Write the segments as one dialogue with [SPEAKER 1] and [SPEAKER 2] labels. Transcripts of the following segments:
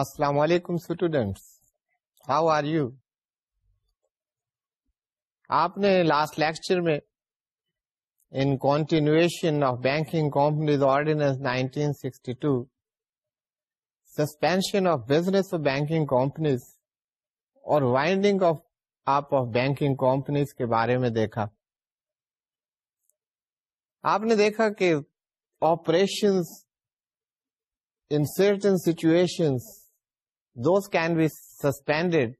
[SPEAKER 1] السلام علیکم students how are you آپ نے لاسٹ لیکچر میں in continuation of banking companies ordinance nineteen sixty two suspension of business of banking companies اور winding of up of banking companies کے بارے میں دیکھا آپ نے دیکھا کہ operation situation those can be suspended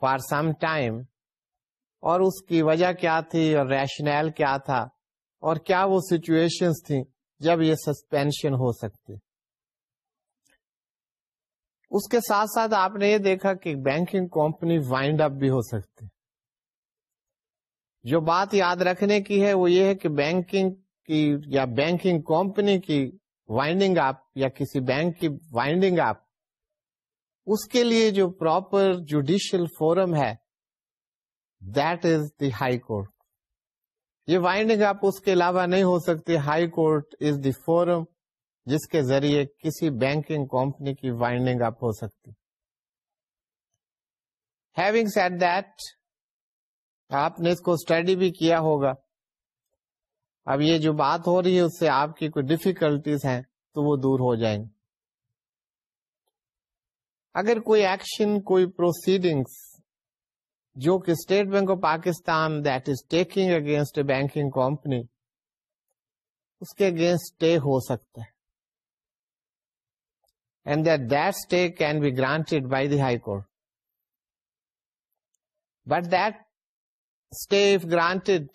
[SPEAKER 1] for some time اور اس کی وجہ کیا تھی اور ریشنل کیا تھا اور کیا وہ سچویشن تھی جب یہ سسپینشن ہو سکتی اس کے ساتھ ساتھ آپ نے یہ دیکھا کہ بینکنگ کمپنی وائنڈ اپ بھی ہو سکتی جو بات یاد رکھنے کی ہے وہ یہ ہے کہ بینکنگ کی یا بینکنگ کمپنی کی وائنڈنگ اپ یا کسی بینک کی وائنڈنگ اپ اس کے لیے جو پراپر جوڈیشل فورم ہے that is the High Court یہ وائنڈنگ اپ اس کے علاوہ نہیں ہو سکتی High Court is the forum جس کے ذریعے کسی بینکنگ کمپنی کی وائنڈنگ اپ ہو سکتی ہیونگ سیٹ دیٹ آپ نے اس کو اسٹڈی بھی کیا ہوگا اب یہ جو بات ہو رہی ہے اس سے آپ کی کوئی ڈفیکلٹیز ہیں تو وہ دور ہو جائیں گے اگر کوئی ایکشن کوئی پروسیڈنگس جو کہ State Bank of Pakistan that is taking against a banking company اس کے اگینسٹ اسٹے ہو سکتا ہے and that that stay can be granted by the high court but that stay if granted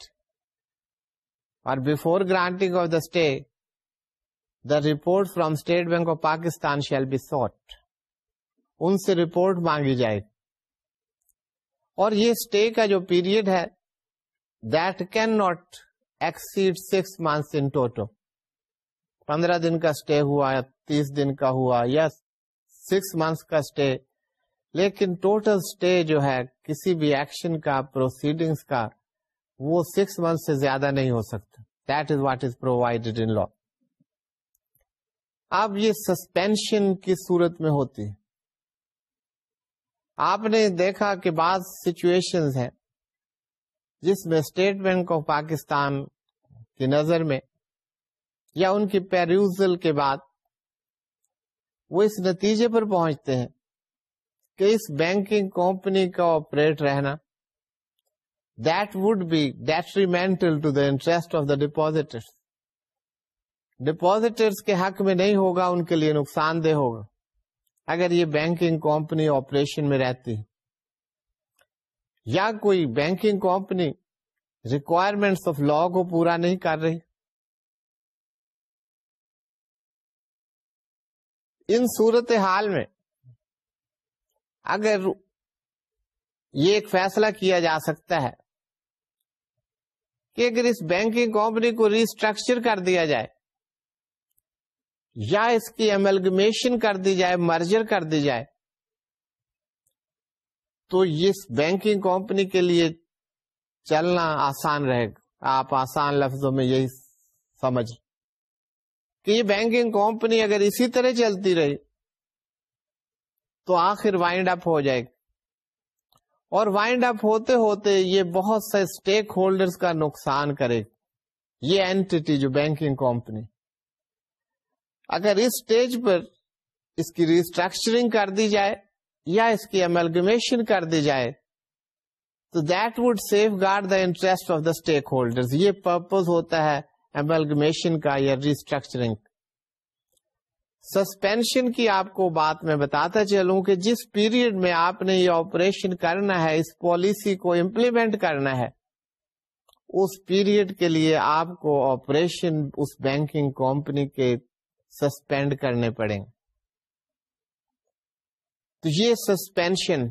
[SPEAKER 1] اور before granting of the stay the report from State Bank of Pakistan shall be sought ان سے report مانگی جائے اور یہ stay کا جو period ہے that can not exceed six months in total پندرہ دن کا اسٹے ہوا یا تیس دن کا ہوا یا سکس منتھس کا اسٹے لیکن ٹوٹل اسٹے جو ہے کسی بھی ایکشن کا پروسیڈنگس کا وہ سکس منتھ سے زیادہ نہیں ہو سکتا that is what is provided in law اب یہ سسپینشن کی صورت میں ہوتی ہے آپ نے دیکھا کہ بعض سچویشن ہیں جس میں اسٹیٹ بینک آف پاکستان کی نظر میں یا ان کی پیروزل کے بعد وہ اس نتیجے پر پہنچتے ہیں کہ اس بینکنگ کمپنی کا آپریٹ رہنا that would be detrimental to the interest of the deeper depositor کے حق میں نہیں ہوگا ان کے لیے نقصان دہ ہوگا اگر یہ بینکنگ کمپنی آپریشن میں رہتی یا کوئی banking company requirements of law کو پورا نہیں کر رہی ان صورت حال میں اگر یہ ایک فیصلہ کیا جا سکتا ہے کہ اگر اس بینکنگ کمپنی کو ریسٹرکچر کر دیا جائے یا اس کی امیلگمیشن کر دی جائے مرجر کر دی جائے تو اس بینکنگ کمپنی کے لیے چلنا آسان رہے گا آپ آسان لفظوں میں یہی سمجھ کہ یہ بینکنگ کمپنی اگر اسی طرح چلتی رہی تو آخر وائنڈ اپ ہو جائے گا اور وائنڈ اپ ہوتے ہوتے یہ بہت سے اسٹیک ہولڈرز کا نقصان کرے یہ اینٹی جو بینکنگ کمپنی اگر اس اسٹیج پر اس کی ریسٹرکچرنگ کر دی جائے یا اس کی امیلگمیشن کر دی جائے تو that would safeguard the interest of the stakeholder یہ پرپز ہوتا ہے امیلگمیشن کا یا ریسٹرکچرنگ سسپینشن کی آپ کو بات میں بتاتا چلوں کہ جس پیریڈ میں آپ نے یہ آپریشن کرنا ہے اس پالیسی کو امپلیمنٹ کرنا ہے اس پیریڈ کے لیے آپ کو آپریشن اس بینکنگ کمپنی کے سسپینڈ کرنے پڑیں تو یہ سسپینشن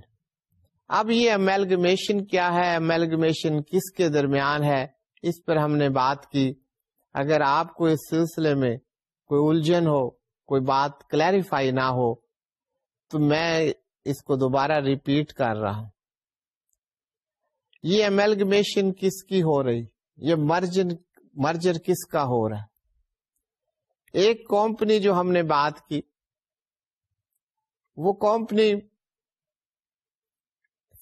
[SPEAKER 1] اب یہ امیلگمیشن کیا ہے امیلگمیشن کس کے درمیان ہے اس پر ہم نے بات کی اگر آپ کو اس سلسلے میں کوئی الجھن ہو کوئی بات کلیریفائی نہ ہو تو میں اس کو دوبارہ ریپیٹ کر رہا ہوں یہ امیلگمیشن کس کی ہو رہی یہ مرجن کس کا ہو رہا ہے ایک کمپنی جو ہم نے بات کی وہ کمپنی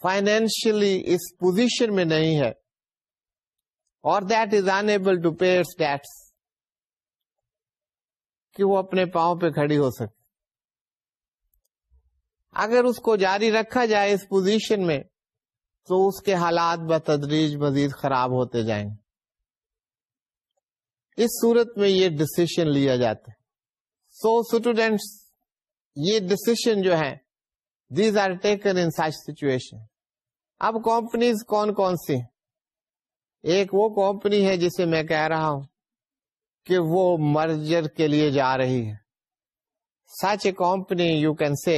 [SPEAKER 1] فائنینشلی اس پوزیشن میں نہیں ہے اور that is unable to pay status کہ وہ اپنے پاؤں پہ کھڑی ہو سکے اگر اس کو جاری رکھا جائے اس پوزیشن میں تو اس کے حالات بتدریج مزید خراب ہوتے جائیں گے اس صورت میں یہ ڈسیشن لیا جاتا ہے سو اسٹوڈینٹس یہ ڈسیشن جو ہے these are taken in such situation اب کمپنیز کون کون سی ایک وہ کمپنی ہے جسے میں کہہ رہا ہوں کہ وہ مرجر کے لیے جا رہی ہے such a company you can see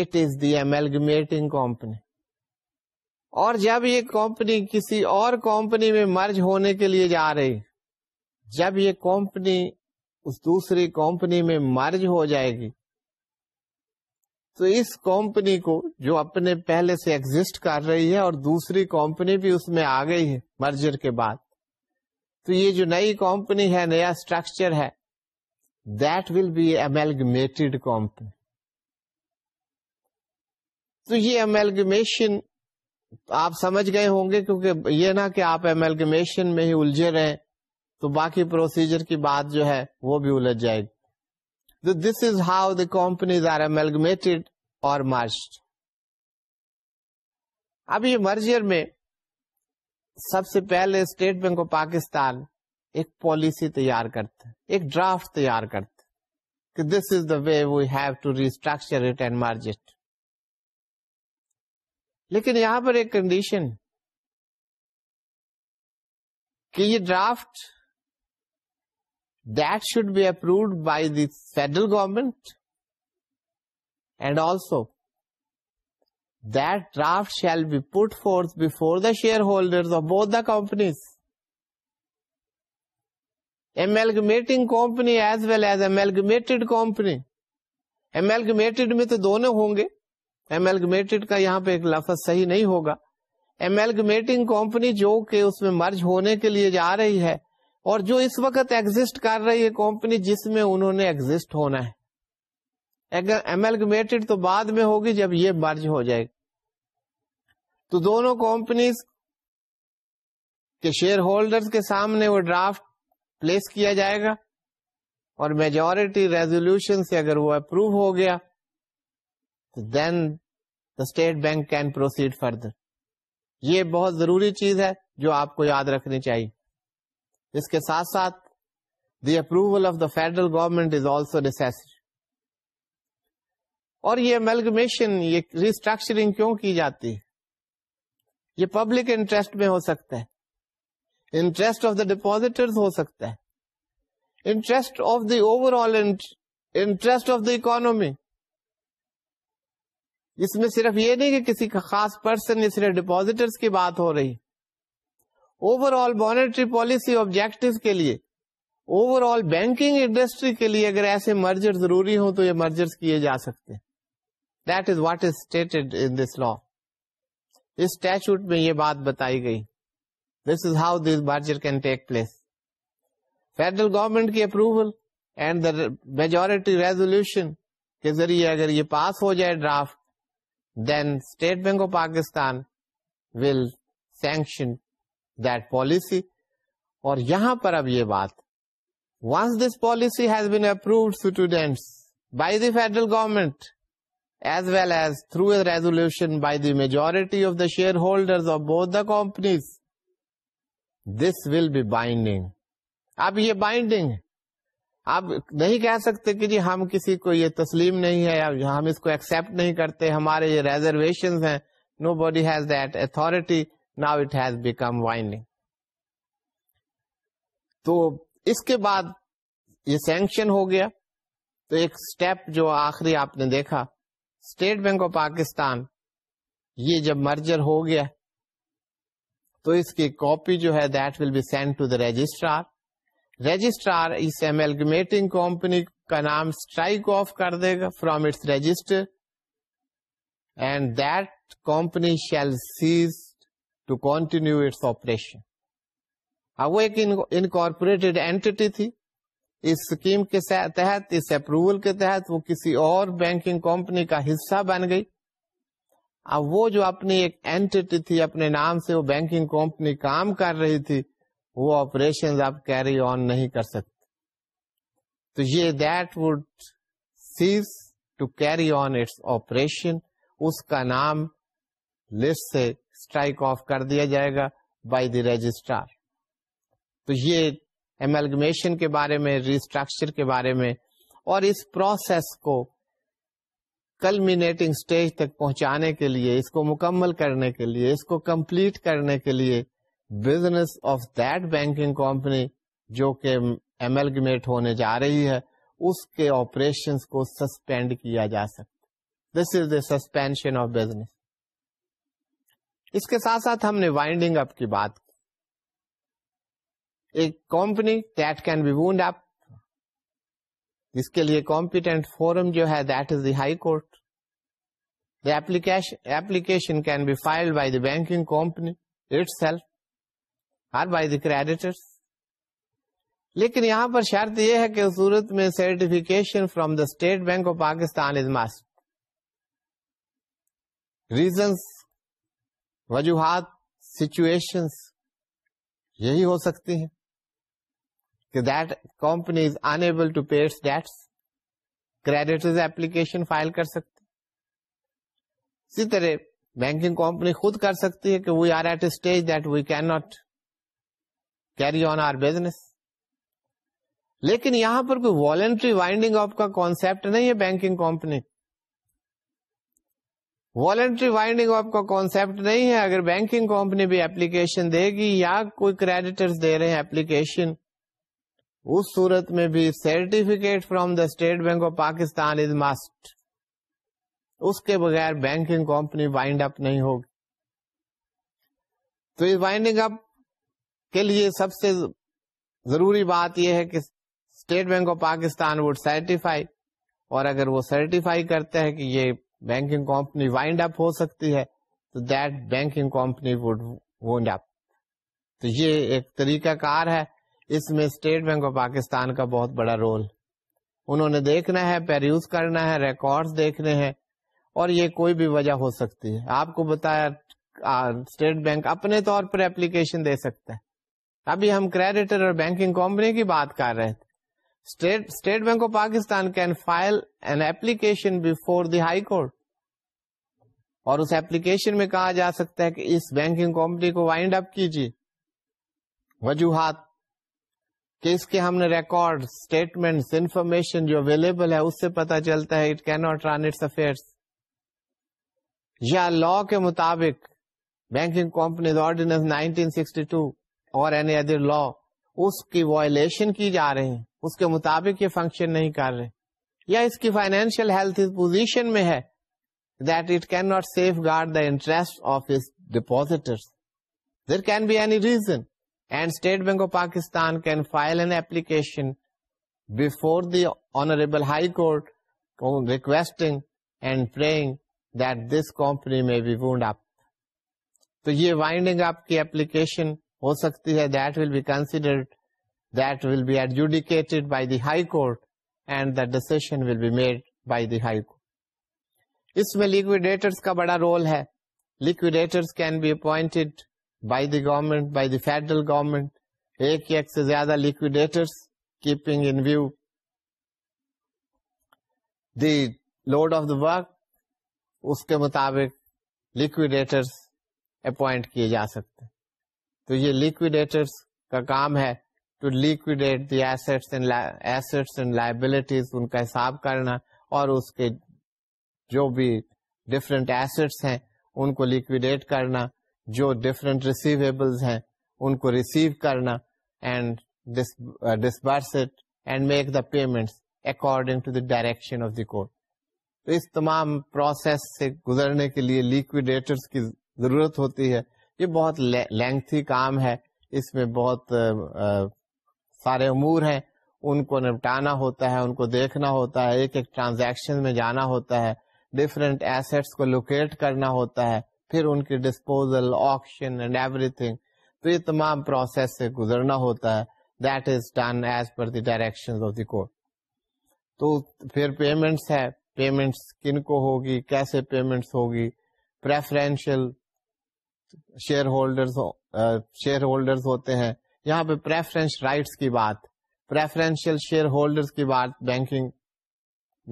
[SPEAKER 1] it is the amalgamating company اور جب یہ کمپنی کسی اور کمپنی میں مرج ہونے کے لیے جا رہی جب یہ کمپنی اس دوسری کمپنی میں مرج ہو جائے گی تو اس کمپنی کو جو اپنے پہلے سے ایگزٹ کر رہی ہے اور دوسری کمپنی بھی اس میں آ گئی ہے مرجر کے بعد تو یہ جو نئی کمپنی ہے نیا اسٹرکچر ہے that will be amalgamated company تو یہ امیلگمیشن آپ سمجھ گئے ہوں گے کیونکہ یہ نہ کہ آپ امیلگمیشن میں ہی الجھے رہے تو باقی پروسیجر کی بات جو ہے وہ بھی الجھ جائے گی this is how the companies are amalgamated اور مرسڈ اب یہ مرجر میں سب سے پہلے اسٹیٹ بینک آف پاکستان ایک پالیسی تیار کرتا ایک ڈرافٹ تیار کرتا کہ this is the way have to restructure it لیکن یہاں پر ایک کنڈیشن کہ یہ draft that should be approved by the federal government and also that draft shall be put forth before the shareholders of both the companies amalgamating company as well as amalgamated company amalgamated میں تو دونوں ہوں گے amalgamated کا یہاں پہ ایک لفظ صحیح نہیں ہوگا amalgamating company جو کہ اس میں مرج ہونے کے لیے جا رہی ہے اور جو اس وقت ایگزٹ کر رہی ہے کمپنی جس میں انہوں نے ایگزٹ ہونا ہے اگر ایملگمیٹڈ تو بعد میں ہوگی جب یہ برج ہو جائے گا تو دونوں کمپنیز کے شیئر ہولڈر کے سامنے وہ ڈرافٹ پلیس کیا جائے گا اور میجورٹی ریزولوشن سے اگر وہ اپروو ہو گیا تو then the State Bank can proceed further یہ بہت ضروری چیز ہے جو آپ کو یاد رکھنی چاہیے اس کے ساتھ ساتھ the approval of the federal government is also necessary اور یہ میلگمیشن یہ ریسٹرکچرنگ کیوں کی جاتی ہے یہ پبلک انٹرسٹ میں ہو سکتا ہے انٹرسٹ آف دا ڈپوزیٹر ہو سکتا ہے interest of the overall interest of the economy اس میں صرف یہ نہیں کہ کسی خاص پرسن یا صرف ڈپوزیٹرس کی بات ہو رہی ہے overall monetary policy objective کے لیے اوور آل بینکنگ انڈسٹری کے لیے اگر ایسے مرجر ضروری ہوں تو یہ مرجر کیے جا سکتے that is is what in this is how this merger can take place federal government کی approval and the majority resolution کے ذریعے اگر یہ پاس ہو جائے draft then State Bank of Pakistan will sanction policy اور یہاں پر اب یہ بات once this policy by the federal government as well as through a resolution by the the of the shareholder of both the companies this will be binding اب یہ binding آپ نہیں کہہ سکتے کہ جی ہم کسی کو یہ تسلیم نہیں ہے ہم اس کو ایکسپٹ نہیں کرتے ہمارے یہ ریزرویشن ہیں no body has that authority now it has become winding تو اس کے بعد یہ سینکشن ہو گیا تو ایک اسٹیپ جو آخری آپ نے دیکھا اسٹیٹ بینک آف پاکستان یہ جب مرجر ہو گیا تو اس کی کاپی جو ہے that will be send to the registrar registrar us amalgamating company کا نام اسٹرائک آف کر دے گا from its register and that company shall cease to continue its operation اب وہ ایک انکارپوریٹڈ اینٹی تھی اس اسکیم کے تحت اس اپروول کے تحت وہ کسی اور بینکنگ کمپنی کا حصہ بن گئی اب ah, وہ جو اپنی ایک اینٹی تھی اپنے نام سے وہ بینکنگ کمپنی کام کر رہی تھی وہ آپریشن آپ کیری آن نہیں کر سکتے تو یہ that would cease to carry on its operation اس کا نام لسٹ سے اسٹرائک آف کر دیا جائے گا بائی دی رجسٹر تو یہ ایملگمیشن کے بارے میں ریسٹرکچر کے بارے میں اور اس پروسیس کو کلمیٹنگ اسٹیج تک پہنچانے کے لیے اس کو مکمل کرنے کے لیے اس کو کمپلیٹ کرنے کے لیے business of that banking company جو کہ ایملگمیٹ ہونے جا رہی ہے اس کے آپریشن کو سسپینڈ کیا جا سکتا this is the suspension of business اس کے ساتھ ساتھ ہم نے وائنڈنگ اپ کی بات کی ایک company that can be wound up جس کے لیے کمپیٹنٹ فورم جو ہے that is the high court application can be file by the banking company itself by the creditor لیکن یہاں پر شرط یہ ہے کہ صورت میں certification from the State Bank of Pakistan is reasons وجوہات سچویشنس یہی ہو سکتی ہیں کہ that company is unable to pay debts creditors application file کر سکتے اسی طرح بینکنگ کمپنی خود کر سکتی ہے کہ we are at a stage that we can not carry on our business لیکن یہاں پر کوئی والنٹری وائنڈنگ اپ کا کانسپٹ نہیں ہے بینکنگ کمپنی والنٹری وائنڈنگ آپ کا کانسیپٹ نہیں ہے اگر بینکنگ کمپنی بھی اپلیکیشن دے گی یا کوئی دے رہے ہیں اپلیکیشن اس صورت میں بھی certificate from the State Bank of Pakistan is must اس کے بغیر بینکنگ کمپنی وائنڈ اپ نہیں ہوگی تو اس وائنڈنگ اپ کے لیے سب سے ضروری بات یہ ہے کہ State Bank of Pakistan would certify اور اگر وہ سرٹیفائی کرتے ہیں کہ یہ بینکنگ کمپنی وائنڈ اپ ہو سکتی ہے تو that banking company would wind up تو یہ ایک طریقہ کار ہے اس میں اسٹیٹ بینک آف پاکستان کا بہت بڑا رول انہوں نے دیکھنا ہے پیریوز کرنا ہے ریکارڈ دیکھنے ہیں اور یہ کوئی بھی وجہ ہو سکتی ہے آپ کو بتایا اسٹیٹ بینک اپنے طور پر اپلیکیشن دے سکتا ہے ابھی ہم کریڈیٹر اور بینکنگ کمپنی کی بات کر رہے تھے State Bank of Pakistan can file an application before the high court اور اس ایپلیکیشن میں کہا جا سکتا ہے کہ اس بینکنگ کمپنی کو وائنڈ اپ کیجیے وجوہات کہ اس کے ہم نے ریکارڈ اسٹیٹمنٹ انفارمیشن جو اویلیبل ہے اس سے پتا چلتا ہے اٹ کی ناٹ رن اٹس افیئر یا لا کے مطابق banking companies ordinance nineteen sixty two اور لا وائلشن کی جا رہی اس کے مطابق یہ فنکشن نہیں کر رہے یا اس کی فائنینشیل اس پوزیشن میں ہے that it can can not safeguard the interest of us there be any reason and State Bank of Pakistan can file an application before the honourable high court requesting and praying that this company may be wound up تو یہ winding up کی application ہو سکتی ہے that will be considered that will be adjudicated by the high court and the decision will be made by the high court اس میں liquidators کا بڑا role ہے liquidators can be appointed by the government by the federal government ایک ایک سے زیادہ liquidators keeping in view the load of the work اس کے مطابق لیکوڈیٹرس اپوائنٹ کیے جا سکتے ہیں تو یہ لیکوڈیٹر کا کام ہے to liquidate the assets assets and liabilities ان کا حساب کرنا اور اس کے جو بھی ڈفرینٹ ایسٹس ہیں ان کو لیکوڈیٹ کرنا جو ڈفرینٹ ریسیویبلز ہیں ان کو ریسیو کرنا and disburse it and make the payment according to the direction of the court تو اس تمام پروسیس سے گزرنے کے لیے لیکوڈیٹرس کی ضرورت ہوتی ہے یہ بہت لینتھی کام ہے اس میں بہت سارے امور ہیں ان کو نپٹانا ہوتا ہے ان کو دیکھنا ہوتا ہے ایک ایک ٹرانزیکشن میں جانا ہوتا ہے ڈفرینٹ ایسٹس کو لوکیٹ کرنا ہوتا ہے پھر ان کی disposal option and everything تو یہ تمام پروسیس سے گزرنا ہوتا ہے that is done as per the direction of the court تو پھر پیمنٹس ہے پیمنٹس کن کو ہوگی کیسے پیمنٹس ہوگی preferential shareholder shareholders ہوتے ہیں یہاں پہ پریفرنس رائٹس کی بات پریفرنشیل شیئر ہولڈر کی بات بینکنگ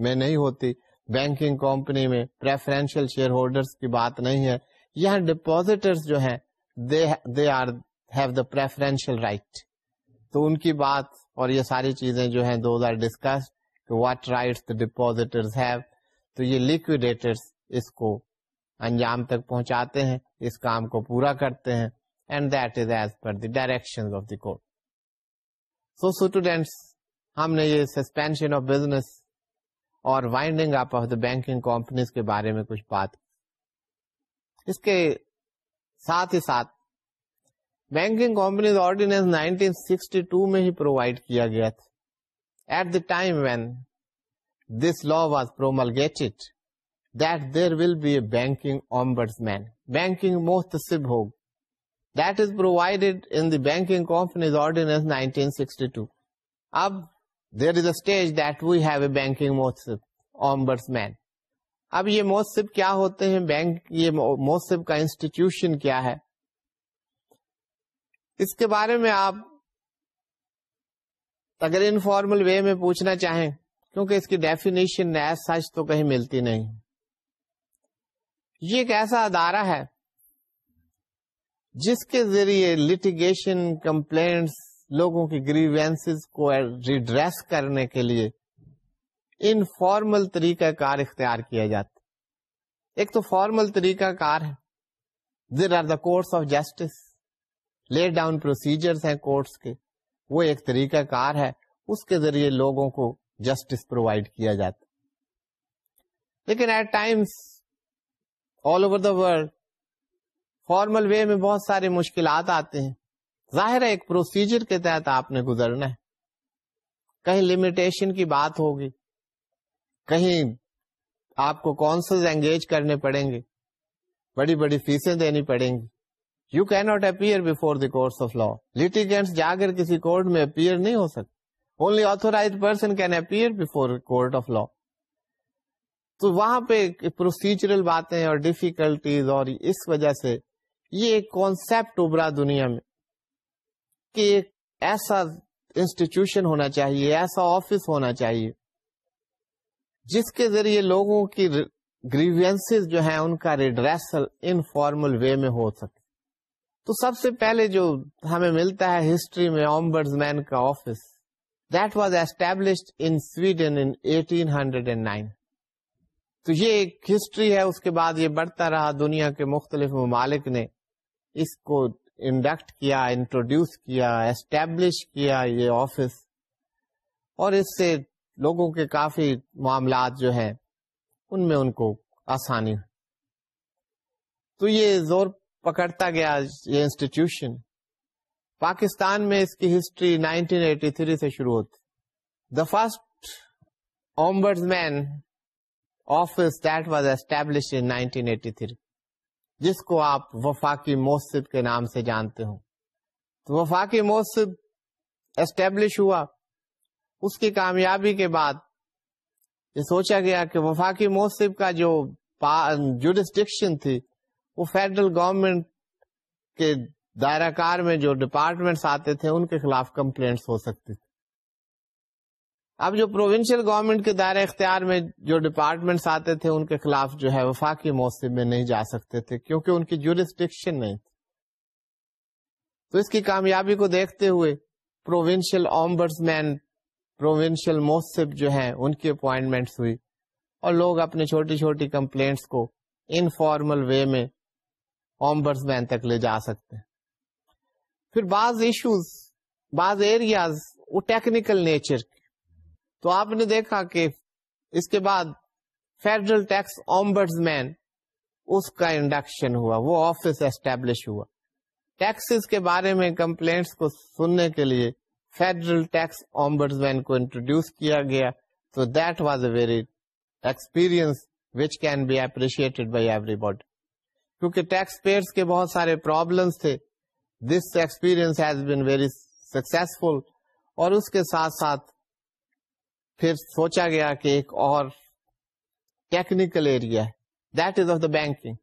[SPEAKER 1] میں نہیں ہوتی بینکنگ کمپنی میں پریفرنشیل شیئر کی بات نہیں ہے یہاں ڈپوزیٹرز جو ہیں they are have the preferential right تو ان کی بات اور یہ ساری چیزیں جو ہیں those are discuss what have تو یہ لیکوڈیٹرس اس کو انجام تک پہنچاتے ہیں اس کام کو پورا کرتے ہیں and that is as per the direction of the court so students ہم نے یہ سسپینشن آف بزنس اور winding up of the banking companies کے بارے میں کچھ بات اس کے ساتھ ہی ساتھ بینکنگ کمپنیز آرڈینس 1962 میں ہی پرووائڈ کیا گیا تھا at the time when this law was promulgate it that there will be a banking ombudsman. Banking mohtasib ho. That is provided in the Banking Company's Ordinance 1962. Ab, there is a stage that we have a banking mohtasib, ombudsman. اب یہ موسب کیا ہوتے ہیں bank یہ موسب کا institution کیا ہے اس کے بارے میں آپ اگر انفارمل وے میں پوچھنا چاہیں کیونکہ اس کی ڈیفینیشن ایز سچ تو کہیں ملتی نہیں یہ ایک ایسا ادارہ ہے جس کے ذریعے لٹیگیشن کمپلینٹس لوگوں کی گریوینس کو ریڈریس کرنے کے لیے انفارمل طریقہ کار اختیار کیا جاتا ایک تو فارمل طریقہ کار ہے there are the courts of justice lay down ہیں کورٹس کے وہ ایک طریقہ کار ہے اس کے ذریعے لوگوں کو جسٹس پرووائڈ کیا جاتا لیکن at times all over the world formal way میں بہت سارے مشکلات آتے ہیں ظاہر ہے ایک پروسیجر کے تحت آپ نے گزرنا ہے کہیں لمیٹیشن کی بات ہوگی کہیں آپ کو کونسل انگیج کرنے پڑیں گے بڑی بڑی فیسیں دینی پڑیں گی you not appear before the course of law کو جا کر کسی کورٹ میں اپیئر نہیں ہو سکتے only authorize person can appear before court of law تو وہاں پہ پروسیجرل باتیں اور ڈیفیکلٹیز اور اس وجہ سے یہ ایک کانسیپٹ ابرا دنیا میں کہ ایک ایسا انسٹیٹیوشن ہونا چاہیے ایسا آفس ہونا چاہیے جس کے ذریعے لوگوں کی گریوینس جو ہیں ان کا ریڈریسل ان فارمل وے میں ہو سکے تو سب سے پہلے جو ہمیں ملتا ہے ہسٹری میں آمبرز مین کا office that was established in hundred and nine تو یہ ایک ہسٹری ہے اس کے بعد یہ بڑھتا رہا دنیا کے مختلف ممالک نے اس کو انڈکٹ کیا انٹروڈیوس کیا اسٹیبلش کیا یہ آفس اور اس سے لوگوں کے کافی معاملات جو ہیں ان میں ان کو آسانی تو یہ زور پکڑتا گیا یہ انسٹیٹیوشن پاکستان میں اس کی ہسٹری 1983 سے شروع ہوتی the first ombudsman office that was establish in جس کو آپ وفاقی موسد کے نام سے جانتے ہوں تو وفاقی موسد اسٹیبلش ہوا اس کی کامیابی کے بعد یہ سوچا گیا کہ وفاقی موسب کا جو جوڈسٹکشن تھی وہ فیڈرل گورمنٹ کے دائرہ کار میں جو ڈپارٹمنٹس آتے تھے ان کے خلاف کمپلینٹس ہو سکتی تھی اب جو پروونشل گورنمنٹ کے دائرہ اختیار میں جو ڈپارٹمنٹس آتے تھے ان کے خلاف جو ہے وفاقی موسم میں نہیں جا سکتے تھے کیونکہ ان کی جورسٹکشن نہیں تھی تو اس کی کامیابی کو دیکھتے ہوئے پروونشل آمبرس مین پروونشل موسب جو ہیں ان کی اپوائنٹمنٹ ہوئی اور لوگ اپنی چھوٹی چھوٹی کمپلینٹس کو انفارمل وے میں آمبرس مین تک لے جا سکتے ہیں پھر بعض ایشوز بعض ایریاز وہ ٹیکنیکل نیچر کے تو آپ نے دیکھا کہ اس کے بعد فیڈرل ٹیکس آمبرز مین اس کا انڈکشن ہوا وہ آفس اسٹیبلش ہوا ٹیکسز کے بارے میں کمپلینٹس کو سننے کے لیے فیڈرل ٹیکس آمبرز مین کو انٹروڈیوس کیا گیا تو that was a very experience which can be appreciated by everybody کیونکہ ٹیکس پیئرس کے بہت سارے پرابلمس تھے this experience has been very successful اور اس کے ساتھ ساتھ پھر سوچا گیا کہ ایک اور technical area that is of the banking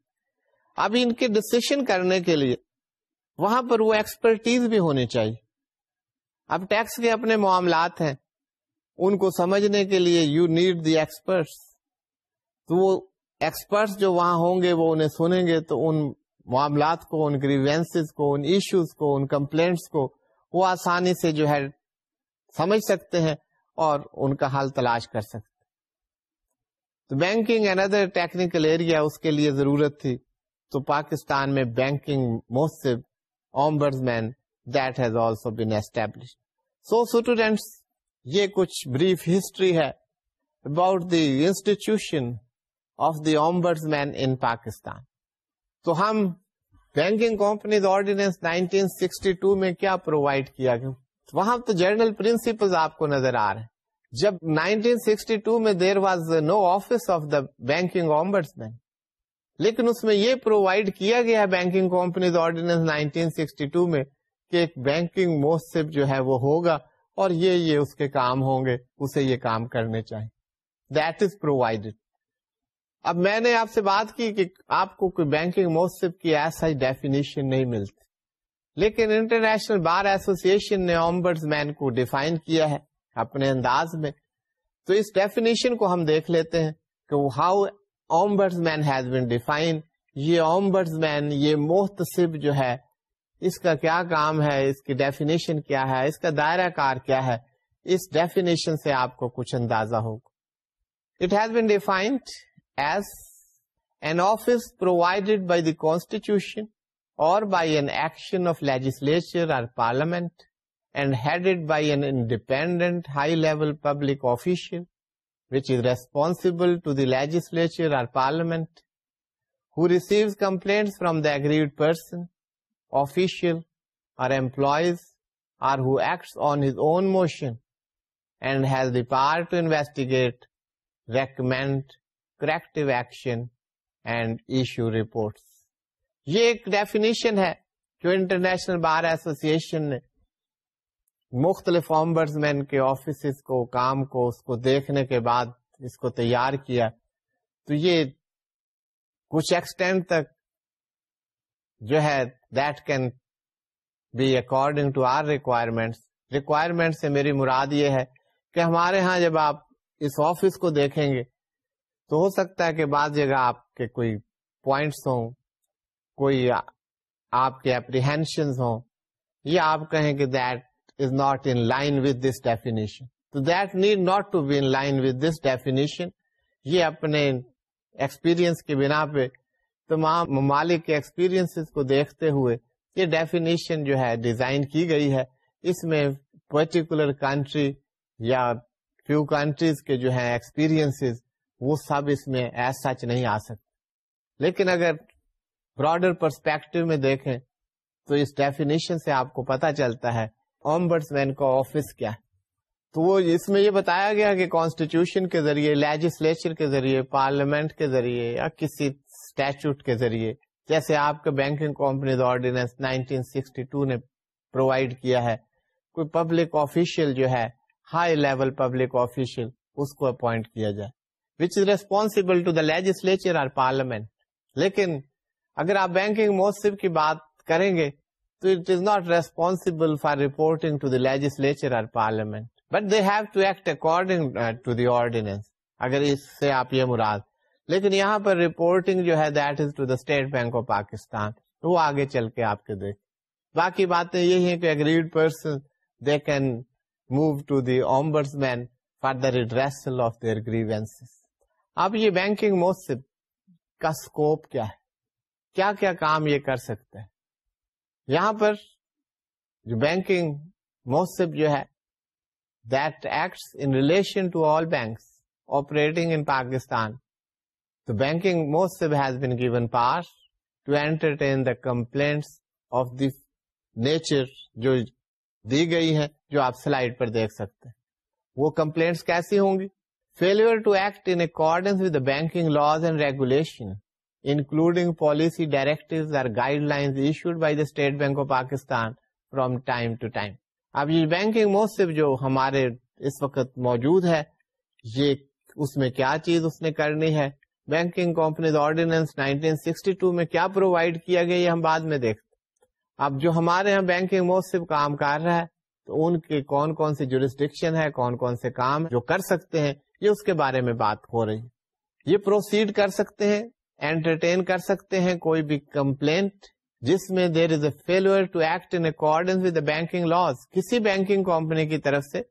[SPEAKER 1] اب ان کے ڈسیشن کرنے کے لیے وہاں پر وہ ایکسپرٹیز بھی ہونی چاہیے اب ٹیکس کے اپنے معاملات ہیں ان کو سمجھنے کے لیے یو نیڈ دی ایکسپرٹس تو وہ ایکسپرٹس جو وہاں ہوں گے وہ انہیں سنیں گے تو ان معاملات کو ان گریوینس کو ان ایشوز کو ان کمپلینٹس کو وہ آسانی سے جو ہے سمجھ سکتے ہیں اور ان کا حل تلاش کر سکتے تو banking and other technical area اس کے لیے ضرورت تھی تو پاکستان میں banking ombudsman that has also been establish so students یہ کچھ بریف ہسٹری ہے about the institution of the ombudsman in Pakistan تو ہم banking companies ordinance nineteen sixty two میں کیا پرووائڈ کیا گیا وہاں تو جنرل پرنسپل آپ کو نظر آ رہے ہیں جب 1962 میں there was no office of the banking اومبر لیکن اس میں یہ پرووائڈ کیا گیا بینکنگ کمپنیز آرڈینس 1962 میں کہ ایک بینکنگ مہسب جو ہے وہ ہوگا اور یہ یہ اس کے کام ہوں گے اسے یہ کام کرنے چاہیے دیٹ از پرووائڈیڈ اب میں نے آپ سے بات کی کہ آپ کو کوئی بینکنگ موسب کی ایسا ڈیفینیشن نہیں ملتی لیکن انٹرنیشنل بار ایسوسی ایشن نے آمبرز مین کو ڈیفائن کیا ہے اپنے انداز میں تو اس ڈیفینیشن کو ہم دیکھ لیتے ہیں کہ how ombudsman has been define یہ آمبرز مین یہ محتصب جو ہے اس کا کیا کام ہے اس کی ڈیفینیشن کیا ہے اس کا دائرہ کار کیا ہے اس ڈیفینیشن سے آپ کو کچھ اندازہ ہوگا it has been defined as an office provided by the constitution or by an action of legislature or parliament and headed by an independent high-level public official which is responsible to the legislature or parliament, who receives complaints from the aggrieved person, official or employees, or who acts on his own motion and has the power to investigate, recommend corrective action, and issue reports. یہ ایک definition ہے جو international بار ایسوسی ایشن نے مختلف آمبرز مین کے offices کو کام کو اس کو دیکھنے کے بعد اس کو تیار کیا تو یہ کچھ ایکسٹینڈ تک جو ہے that can be according to our requirement requirement سے میری مراد یہ ہے کہ ہمارے ہاں جب آپ اس آفس کو دیکھیں گے تو ہو سکتا ہے کہ بعض جگہ آپ کے کوئی پوائنٹس ہوں کوئی آپ کے اپریہینشن ہوں یا آپ کہیں کہ that that is not not in in line line this this definition definition تو نیڈ ٹو بی یہ اپنے ایکسپیرئنس کے بنا پہ تمام ممالک کے ایکسپیرئنس کو دیکھتے ہوئے یہ ڈیفینیشن جو ہے ڈیزائن کی گئی ہے اس میں پرٹیکولر کنٹری یا فیو کنٹریز کے جو ہیں ایکسپیرئنس وہ سب اس میں ایز سچ نہیں آ سکتے لیکن اگر براڈر پرسپیکٹو میں دیکھیں تو اس ڈیفینیشن سے آپ کو پتا چلتا ہے آمبرس مین کا آفس کیا ہے تو وہ اس میں یہ بتایا گیا کہ کانسٹیٹیوشن کے ذریعے لیجسلیچر کے ذریعے پارلیمنٹ کے ذریعے یا کسی اسٹیچوٹ کے ذریعے جیسے آپ کے banking companies ordinance nineteen sixty two نے پرووائڈ کیا ہے کوئی پبلک آفیشیل جو ہے ہائی لیول پبلک آفیشیل اس کو اپوائنٹ کیا جائے which is responsible to the legislature اور پارلیمنٹ لیکن اگر آپ بینکنگ موسب کی بات کریں گے تو it is not responsible for reporting to the legislature اور parliament but they have to act according to the ordinance اگر اس سے آپ یہ مراد لیکن یہاں پر رپورٹنگ جو ہے that is to the State Bank of Pakistan وہ آگے چل کے آپ کے دیکھ باقی باتیں یہی ہیں کہ aggrieved person they can move to the ombudsman for the redressal of their grievance اب یہ بینکنگ موسب کا اسکوپ کیا ہے کیا کیا کام یہ کر سکتے ہیں یہاں پر جو بینکنگ موسب جو ہے دیٹ ایکٹ ان پاکستان تو banking موسب has been given pass to entertain the complaints of the nature جو دی گئی ہے جو آپ سلائڈ پر دیکھ سکتے ہیں وہ کمپلینٹس کیسی ہوں گی failure to act in with the banking laws and regulation including policy direct اور guideline issued by the state bank of Pakistan from time to time اب یہ بینکنگ مہوسو جو ہمارے اس وقت موجود ہے یہ اس میں کیا چیز اس نے کرنی ہے بینکنگ کمپنیز آرڈیننس 1962 میں کیا پرووائڈ کیا گیا یہ ہم بعد میں دیکھتے اب جو ہمارے یہاں بینکنگ مہوسو کام کر رہا ہے تو ان کے کون کون سے جورسڈکشن ہے کون کون سے کام جو کر سکتے ہیں یہ اس کے بارے میں بات ہو رہی ہے یہ پروسیڈ کر سکتے ہیں انٹرٹین کر سکتے ہیں کوئی بھی کمپلینٹ جس میں there is a fail to act in accordance with banking laws کسی بینکنگ کمپنی کی طرف سے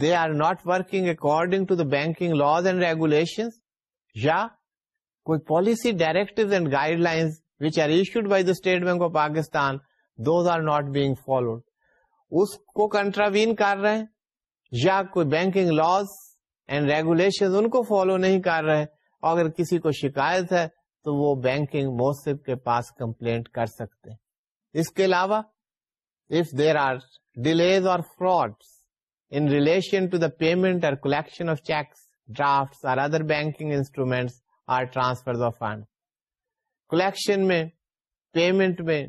[SPEAKER 1] they are not working according to the banking laws and regulation یا کوئی policy directive and guideline which are issued by the state bank of Pakistan those are not being followed اس کو contravene کر رہے ہیں یا کوئی بینکنگ لاز اینڈ ریگولیشن ان کو فالو نہیں کر رہے اگر کسی کو شکایت ہے تو وہ بینکنگ موسف کے پاس کمپلینٹ کر سکتے ہیں اس کے علاوہ اف دیر آر ڈیلیز اور in relation to the payment اور کلیکشن آف چیکس ڈرافٹ اور other banking instruments or collection میں پیمنٹ میں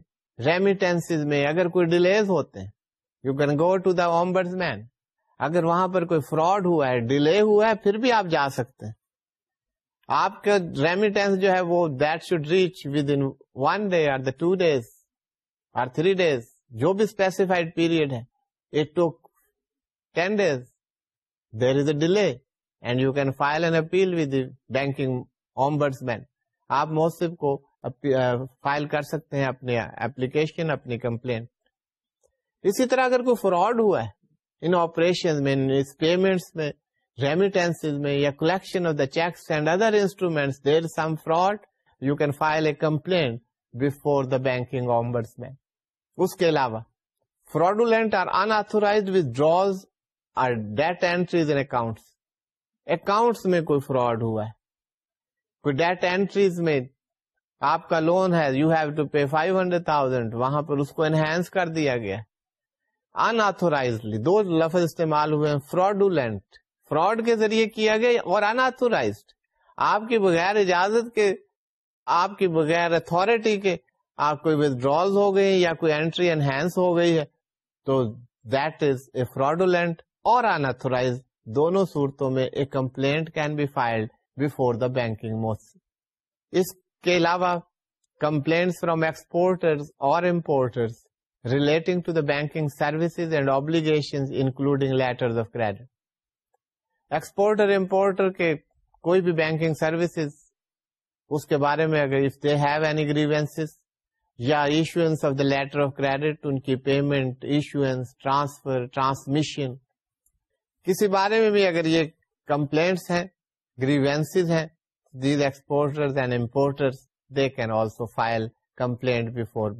[SPEAKER 1] ریمیٹینس میں اگر کوئی ڈیلیز ہوتے ہیں you can go to ombudsman اگر وہاں پر کوئی فراڈ ہوا ہے ڈیلے ہوا ہے پھر بھی آپ جا سکتے ہیں آپ کا ریمیٹینس جو ہے وہ that should reach within one day or the two days or three days جو بھی اسپیسیفائڈ پیریڈ ہے it took ten days there is a delay and you can file an appeal with banking ombudsman آپ موسف کو file کر سکتے ہیں اپنے اپلیکیشن اپنی کمپلین اسی طرح اگر کوئی فراڈ ہوا ہے ان آپریشن میں اس پیمنٹس میں ریمیٹینس میں یا collection of the cheques and other instruments in accounts accounts میں کوئی فراڈ ہوا ہے کوئی ڈیٹ اینٹریز میں آپ کا لون ہے you have to pay five hundred thousand وہاں پر اس کو انہینس کر دیا گیا انتھورائز دو لفظ استعمال ہوئے فراڈولینٹ فراڈ کے ذریعے کیا گیا اور انتورائزڈ آپ کی بغیر اجازت کے آپ کی بغیر اتارٹی کے آپ کو انہینس ہو گئی ہے تو دیٹ از اے فراڈولینٹ اور انتورائز دونوں صورتوں میں a complaint can be filed before the banking موس اس کے علاوہ کمپلینٹ فرام ایکسپورٹر اور importer relating to the banking services and obligation including letter of credit exporter importer کے کوئی بھی بینکنگ سروسز اس کے بارے میں اگر if they have any grievance یا issuance of the letter of credit ان کی پیمنٹ ایشوئنس ٹرانسفر ٹرانسمیشن کسی بارے میں بھی اگر یہ کمپلینٹس ہیں گریوینس ہیں these and they can also file complaint before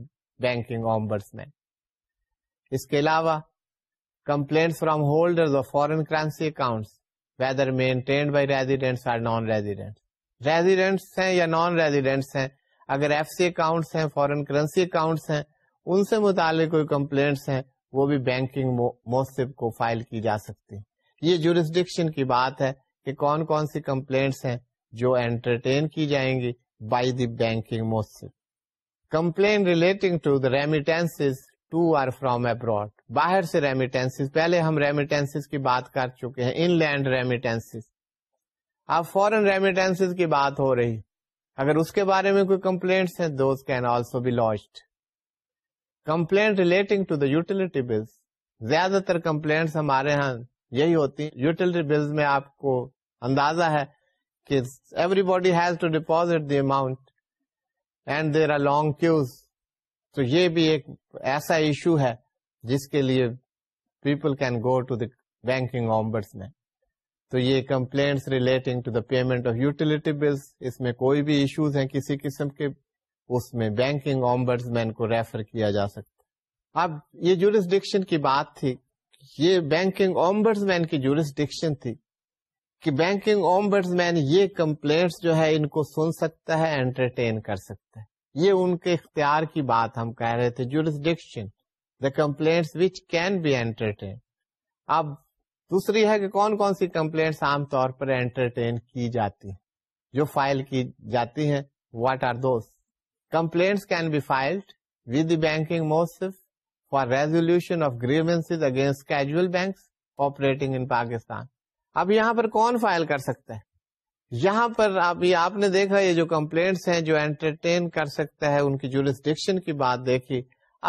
[SPEAKER 1] banking ombudsman اس کے علاوہ complaint from holder foreign currency accounts whether maintained by residents or non residents residents ہیں یا نان ریزیڈینٹس ہیں اگر ایف سی اکاؤنٹس ہیں فورن کرنسی اکاؤنٹس ہیں ان سے متعلق کوئی کمپلینٹس ہیں وہ بھی بینکنگ موسب کو فائل کی جا سکتی یہ جورسڈکشن کی بات ہے کہ کون کون سی کمپلینٹس ہیں جو انٹرٹین کی جائیں گی by the banking موسب complain relating to the remittance to or from abroad باہر سے ریمیٹینس پہلے ہم ریمیٹینس کی بات کر چکے ہیں ان لینڈ ریمیٹینس اب فورن ریمیٹینس کی بات ہو رہی اگر اس کے بارے میں کوئی کمپلینٹس ہیں those can also be launched complaint relating to the utility bills زیادہ تر کمپلینٹس ہمارے ہاں یہی ہوتی ہیں یوٹیلیٹی بلز میں آپ کو اندازہ ہے کہ everybody has to deposit the amount and there are long queues تو یہ بھی ایک ایسا ایشو ہے جس کے لیے people can go to the banking ombudsman میں تو یہ complaints relating to the payment of utility bills اس میں کوئی بھی ایشوز ہیں کسی قسم کے اس میں بینکنگ آمبرس مین کو ریفر کیا جا سکتا اب یہ کی بات تھی یہ بینکنگ آمبرس مین کی جورسڈکشن تھی کہ بینکنگ آمبرس مین یہ کمپلینٹس جو ہے ان کو سن سکتا ہے انٹرٹین کر سکتا ہے یہ ان کے اختیار کی بات ہم کہہ رہے تھے jurisdiction the complaints which can be entertain اب دوسری ہے کہ کون کون سی کمپلینٹس عام طور پر انٹرٹین کی جاتی ہیں جو فائل کی جاتی ہیں what are those complaints can be filed with banking موسف for resolution of grievance against casual bank operating in Pakistan اب یہاں پر کون فائل کر سکتا ہے یہاں پر آپ یہ آپ نے دیکھا یہ جو کمپلینٹس ہیں جو انٹرٹین کر سکتا ہے ان کی جو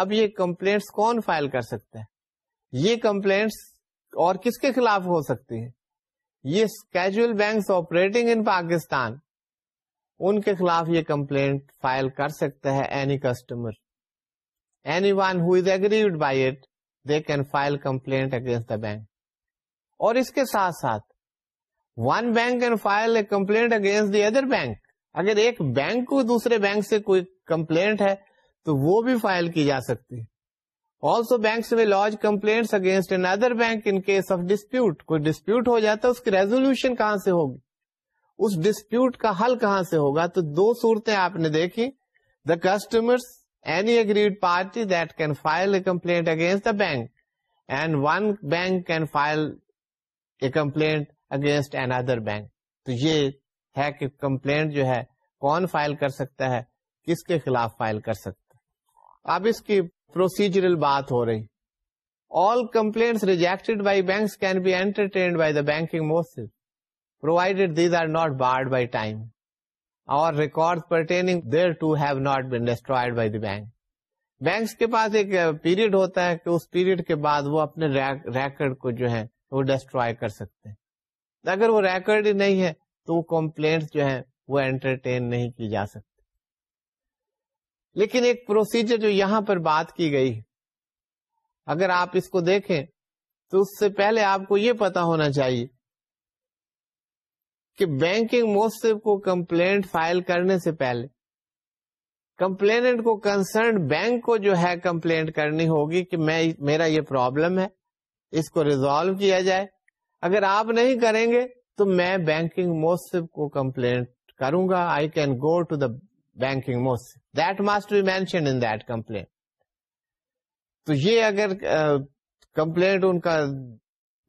[SPEAKER 1] اب یہ کمپلینٹس کون فائل کر سکتے ہیں یہ کمپلینٹس اور کس کے خلاف ہو سکتی ہے یہ کیجل بینکس آپریٹنگ ان پاکستان ان کے خلاف یہ کمپلینٹ فائل کر سکتا ہے any customer any one who is aggrieved by it they can file complaint against the bank اور اس کے ساتھ ساتھ one bank can file a complaint against the other bank اگر ایک بینک کو دوسرے بینک سے کوئی کمپلینٹ ہے تو وہ بھی فائل کی جا سکتی also bank an other bank in case of dispute کوئی ڈسپیوٹ ہو جاتا ہے اس کی ریزولوشن کہاں سے ہوگی اس ڈسپیوٹ کا حل کہاں سے ہوگا تو دو صورتیں آپ نے دیکھی the customer any aggrieved party that can file a complaint against the bank and one bank can file a complaint against an other bank تو یہ ہے کہ کمپلینٹ جو ہے کون فائل کر سکتا ہے کس کے خلاف فائل کر سکتا ہے اب اس کی پروسیجرل بات ہو رہی all complaint rejected by banks can be entertained by the banking most provided these are not barred by time اور record pertaining thereto have not been destroyed by the bank banks کے پاس ایک period ہوتا ہے کہ اس period کے بعد وہ اپنے ریکارڈ کو جو ہے وہ ڈسٹروائے کر سکتے ہیں اگر وہ ریکارڈ ہی نہیں ہے تو وہ کمپلینٹ جو ہیں وہ انٹرٹین نہیں کی جا سکتی لیکن ایک پروسیجر جو یہاں پر بات کی گئی اگر آپ اس کو دیکھیں تو اس سے پہلے آپ کو یہ پتا ہونا چاہیے کہ بینکنگ موسف کو کمپلینٹ فائل کرنے سے پہلے کمپلینٹ کو کنسرن بینک کو جو ہے کمپلینٹ کرنی ہوگی کہ میں میرا یہ پرابلم ہے اس کو ریزالو کیا جائے اگر آپ نہیں کریں گے تو میں بینکنگ موسف کو کمپلینٹ کروں گا I can go to the banking موسف that must be mention in that complain تو یہ اگر کمپلینٹ ان کا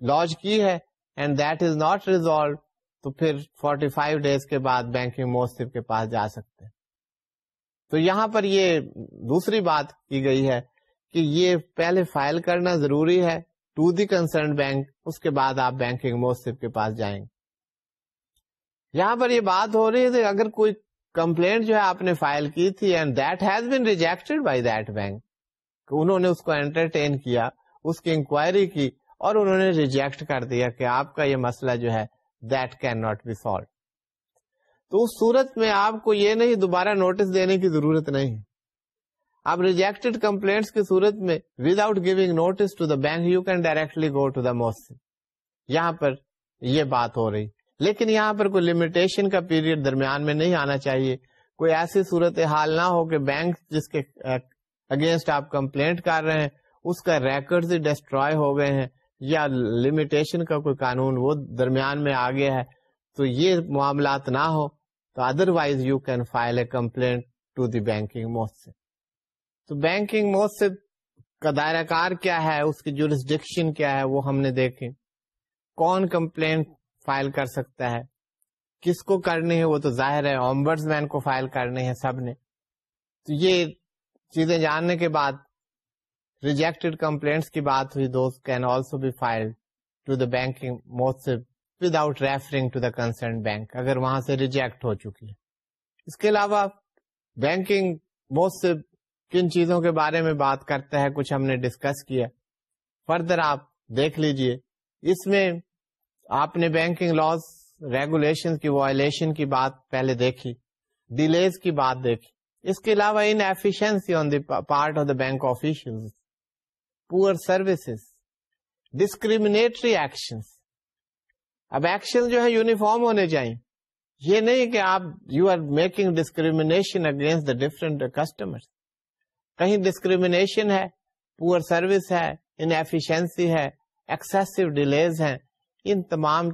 [SPEAKER 1] لانچ کی ہے and that is not resolve تو پھر 45 فائیو ڈیز کے بعد بینکنگ موسف کے پاس جا سکتے تو یہاں پر یہ دوسری بات کی گئی ہے کہ یہ پہلے فائل کرنا ضروری ہے ٹو دی کنسرن بینک اس کے بعد آپ بینکنگ موسف کے پاس جائیں گے یہاں پر یہ بات ہو رہی ہے اگر کوئی کمپلینٹ جو ہے آپ نے فائل کی تھی and that has been reject by that bank انہوں نے اس کو انٹرٹین کیا اس کی انکوائری کی اور انہوں نے ریجیکٹ کر دیا کہ آپ کا یہ مسئلہ جو ہے that can not be solve تو اس صورت میں آپ کو یہ نہیں دوبارہ نوٹس دینے کی ضرورت نہیں اب ریجیکٹڈ کمپلینٹس کی صورت میں without giving notice to the bank you can directly go to the یہاں پر یہ بات ہو رہی لیکن یہاں پر کوئی لمیٹیشن کا پیریڈ درمیان میں نہیں آنا چاہیے کوئی ایسی صورت حال نہ ہو کہ بینک جس کے اگینسٹ آپ کمپلینٹ کر رہے ہیں اس کا ڈسٹروائے ہو گئے ہیں یا لمیٹیشن کا کوئی قانون وہ درمیان میں آ ہے تو یہ معاملات نہ ہو تو otherwise you can file a complaint to the banking سے تو بینکنگ موس کا دائرہ کار کیا ہے اس کی جورسڈکشن کیا ہے وہ ہم نے دیکھے کون کمپلین فائل کر سکتا ہے کس کو کرنی ہے وہ تو ظاہر ہے آمبرز مین کو فائل کرنی ہے سب نے تو یہ چیزیں جاننے کے بعد ریجیکٹڈ کمپلینٹس کی بات ہوئی دوست can also be file to the banking most referring to the concern bank اگر وہاں سے ریجیکٹ ہو چکی ہے اس کے علاوہ بینکنگ موس کن چیزوں کے بارے میں بات کرتا ہے کچھ ہم نے ڈسکس کیا فردر آپ دیکھ لیجئے اس میں آپ نے بینکنگ لاس ریگولیشن کی وائلشن کی بات پہلے دیکھی ڈیلیز کی بات دیکھی اس کے علاوہ inefficiency on the part of the bank official poor services discriminatory action اب ایکشن جو ہے یونیفارم ہونے چاہیے یہ نہیں کہ آپ you are making discrimination against the different customer کہیں ڈسکریمنیشن ہے پور سروس ہے ان ہے ایکسیسو ڈیلیز ہیں ان تمام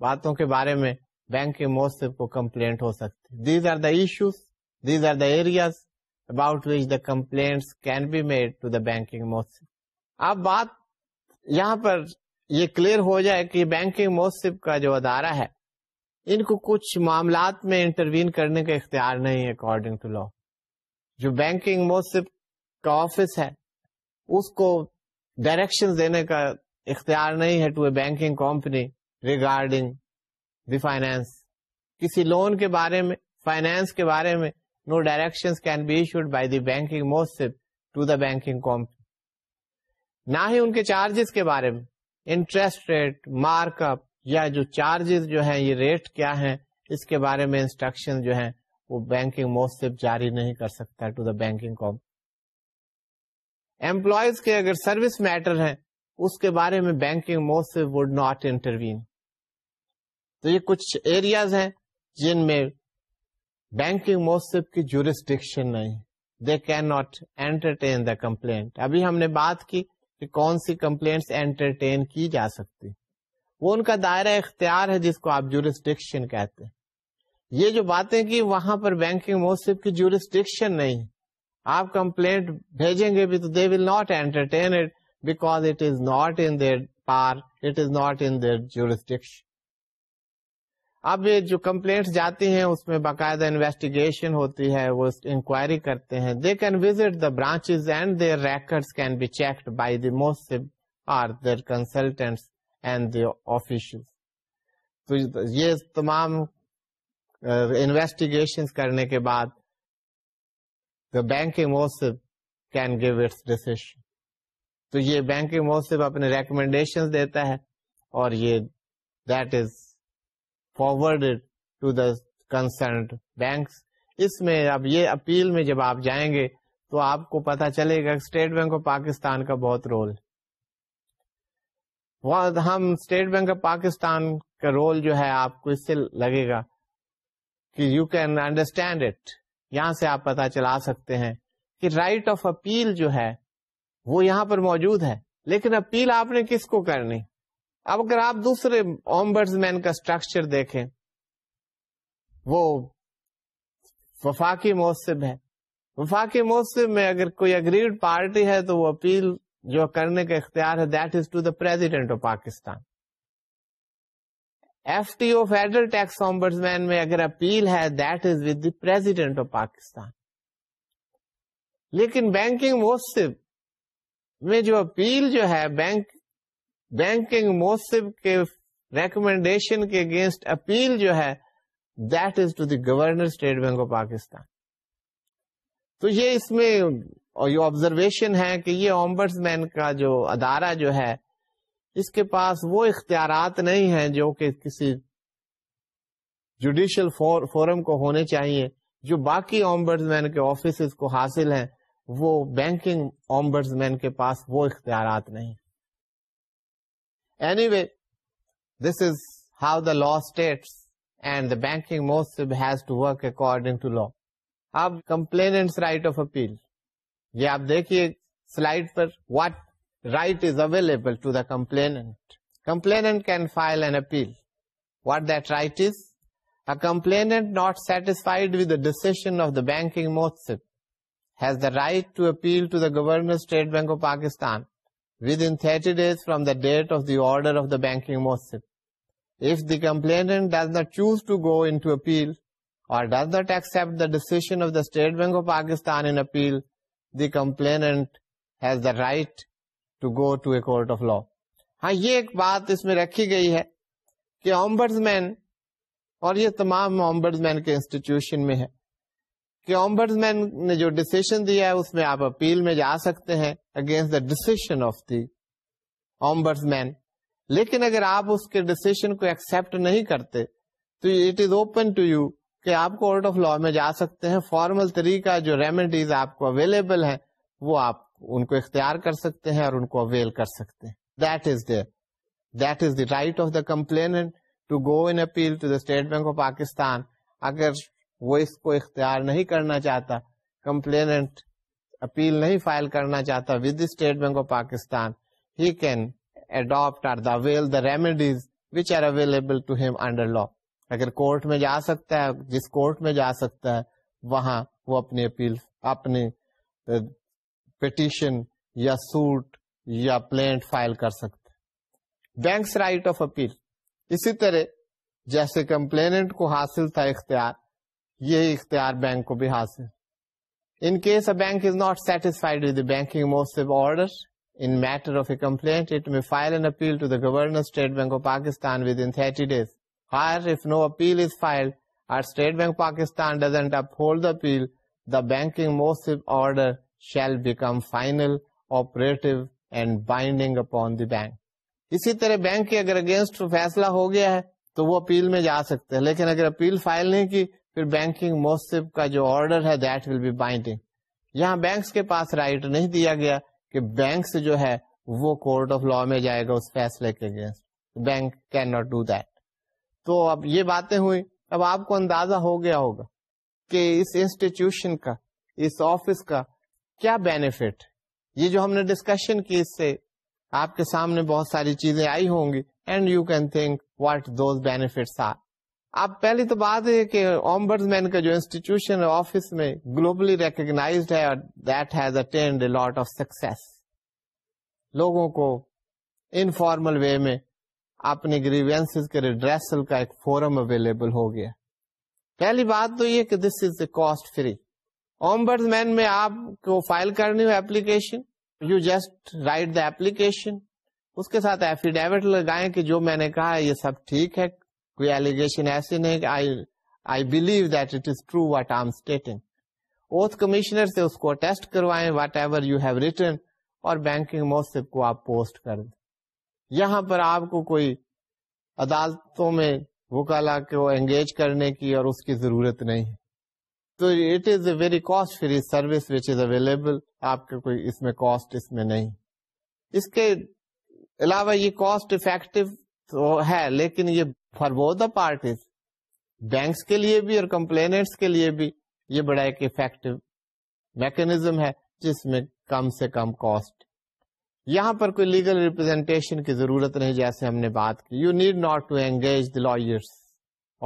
[SPEAKER 1] باتوں کے بارے میں بینک کے موسم کو کمپلینٹ ہو سکتی these are the issues these are the areas about which the complaint can be made to the banking موسم اب بات یہاں پر یہ کلیئر ہو جائے کہ بینکنگ موسم کا جو ادارہ ہے ان کو کچھ معاملات میں انٹروین کرنے کا اختیار نہیں اکارڈنگ ٹو لا جو بینکنگ موسم کا آفس ہے اس کو ڈائریکشن دینے کا اختیار نہیں ہے to a banking company regarding the finance کسی لون کے بارے میں فائنینس کے بارے میں no direction can be issued by the banking موسپ to the banking company نہ ہی ان کے چارجز کے بارے میں انٹرسٹ ریٹ مارک اپ یا جو چارجز جو ہیں یہ ریٹ کیا ہے اس کے بارے میں انسٹرکشن جو ہیں وہ بینکنگ موسب جاری نہیں کر سکتا to the banking company employees کے اگر سروس میٹر ہے اس کے بارے میں banking most would not intervene تو یہ کچھ ایریاز ہیں جن میں بینکنگ موسیب کی جورسٹکشن نہیں they can not entertain the complaint ابھی ہم نے بات کی کہ کون سی کمپلینٹ انٹرٹین کی جا سکتی وہ ان کا دائرہ اختیار ہے جس کو آپ جورسٹکشن کہتے ہیں یہ جو باتیں کی وہاں پر بینکنگ موسیق کی جورسٹکشن نہیں آپ کمپلینٹ بھیجیں گے بھی تو they will not not not entertain it it it because is is in in par اب یہ جو کمپلینٹ جاتی ہیں اس میں باقاعدہ انویسٹیگیشن ہوتی ہے وہ انکوائری کرتے ہیں they can visit the branch and there record can be checked by the most or their consultants and the official تو یہ تمام انویسٹیگیشن uh, کرنے کے بعد بینک موسب کین گیو اٹس ڈیسیشن تو یہ بینک موسب اپنے ریکمینڈیشن دیتا ہے اور یہ that is forward to the concerned banks اس میں اب یہ اپیل میں جب آپ جائیں گے تو آپ کو پتا چلے گا اسٹیٹ بینک آف پاکستان کا بہت رول ہم اسٹیٹ بینک آف پاکستان کا رول جو ہے آپ کو اس سے لگے گا کہ یو کین انڈرسٹینڈ اٹ یہاں سے آپ پتا چلا سکتے ہیں کہ رائٹ آف اپیل جو ہے وہ یہاں پر موجود ہے لیکن اپیل آپ نے کس کو کرنی اب اگر آپ دوسرے اومبرز مین کا اسٹرکچر دیکھیں وہ وفاقی موسم ہے وفاقی موسم میں اگر کوئی اگریڈ پارٹی ہے تو وہ اپیل جو کرنے کا اختیار ہے that is to the president of Pakistan F T O federal tax man میں اگر اپیل ہے that is with the of Pakistan لیکن بینکنگ موسب میں جو اپیل جو ہے بینک بینکنگ موسب کے ریکمینڈیشن کے اگینسٹ اپیل جو ہے that is to the governor State Bank of Pakistan تو یہ اس میں یہ آبزرویشن ہے کہ یہ مین کا جو ادارہ جو ہے اس کے پاس وہ اختیارات نہیں ہیں جو کہ کسی جوڈیشل فورم کو ہونے چاہیے جو باقی آمبرز مین کے آفیسز کو حاصل ہیں وہ بینکنگ آمبرز مین کے پاس وہ اختیارات نہیں anyway this is how the law state and the banking most has to work according to law اب رائٹ آف اپیل یہ آپ دیکھیے سلائڈ پر واٹ نٹ کمپلینٹ کی banking has got to appeal governor state bank of Pakistan thirty days from the date of the order banking موسپلینٹ not choose to go to appeal اور ڈیسیزنٹ bank of پاکستاننٹ has got to go to a court of law ہاں یہ ایک بات اس میں رکھی گئی ہے کہ آمبرز مین اور یہ تمام آمبرز مین کے انسٹیٹیوشن میں ہے کہ آمبرز مین نے جو ڈسیشن دیا ہے اس میں آپ اپیل میں جا سکتے ہیں against the decision of the ombudsman لیکن اگر آپ اس کے ڈسیشن کو ایکسپٹ نہیں کرتے تو it is open to you کہ آپ کورٹ آف لا میں جا سکتے ہیں فارمل طریقہ جو ریمیڈیز آپ کو اویلیبل ہیں وہ آپ ان کو اختیار کر سکتے ہیں اور ان کو اویل کر سکتے ہیں that is there that is the right of the complainant to go in appeal to the state bank of Pakistan اگر وہ اس کو اختیار نہیں کرنا چاہتا کمپلینٹ اپیل نہیں فائل کرنا چاہتا with the state bank of Pakistan he can adopt or the avail the remedies which are available to him under law اگر کورٹ میں جا سکتا ہے جس کورٹ میں جا سکتا ہے وہاں وہ اپنی اپیل اپنی پٹیشن یا سوٹ یا پلینٹ فائل کر سکتے بینکس رائٹ آف اپیل اسی طرح جیسے کمپلینٹ کو حاصل تھا اختیار یہ اختیار بینک کو بھی حاصل in case a bank is not satisfied with banking most order in matter of a complaint it may file an appeal to the governor state bank of Pakistan within thirty days hire if no appeal is file اور state bank Pakistan doesn't uphold appeal the banking most order shall become final operative and binding upon the bank اسی طرح bank کے اگر against فیصلہ ہو گیا ہے تو وہ اپیل میں جا سکتے موسف کا جو آرڈر ہے دیٹ ول بی بائنڈنگ یہاں بینکس کے پاس رائٹ نہیں دیا گیا کہ بینکس جو ہے وہ کورٹ آف لا میں جائے گا اس فیصلے کے against bank can not do that تو اب یہ باتیں ہوئی اب آپ کو اندازہ ہو گیا ہوگا کہ اس انسٹیٹیوشن کا اس آفس کا کیا بینیفٹ یہ جو ہم نے ڈسکشن کی اس سے آپ کے سامنے بہت ساری چیزیں آئی ہوں گی and you can think what those are اب پہلی تو بات ہے کہ آمبرز مین کا جو انسٹیٹیوشن آفس میں گلوبلی ہے that has attend a lot of success لوگوں کو انفارمل وے میں اپنے گریوینس کے ریڈریسل کا ایک فورم اویلیبل ہو گیا پہلی بات تو یہ کہ this is a cost free اومبرز مین میں آپ کو فائل کرنی ہو application you just write the application اس کے ساتھ ایفیڈیوٹ لگائیں کہ جو میں نے کہا ہے یہ سب ٹھیک ہے کوئی ایلیگیشن ایسی نہیں کہ I believe that it is true what I'm stating oath commissioner سے اس کو ٹیسٹ کروائیں whatever you have return اور بینکنگ موسف کو آپ پوسٹ کر دیں یہاں پر آپ کو کوئی عدالتوں میں وکالا کو انگیج کرنے کی اور اس کی ضرورت نہیں ہے تو it is a very cost free service which is available آپ کا کوئی اس میں کاسٹ اس میں نہیں اس کے علاوہ یہ کاسٹ افیکٹو تو ہے لیکن یہ فار بول دا پارٹیز بینکس کے لیے بھی اور کمپلینٹس کے لیے بھی یہ بڑا ایک افیکٹو میکنیزم ہے جس میں کم سے کم کاسٹ یہاں پر کوئی لیگل ریپرزینٹیشن کی ضرورت نہیں جیسے ہم نے بات کی you need not to engage the lawyers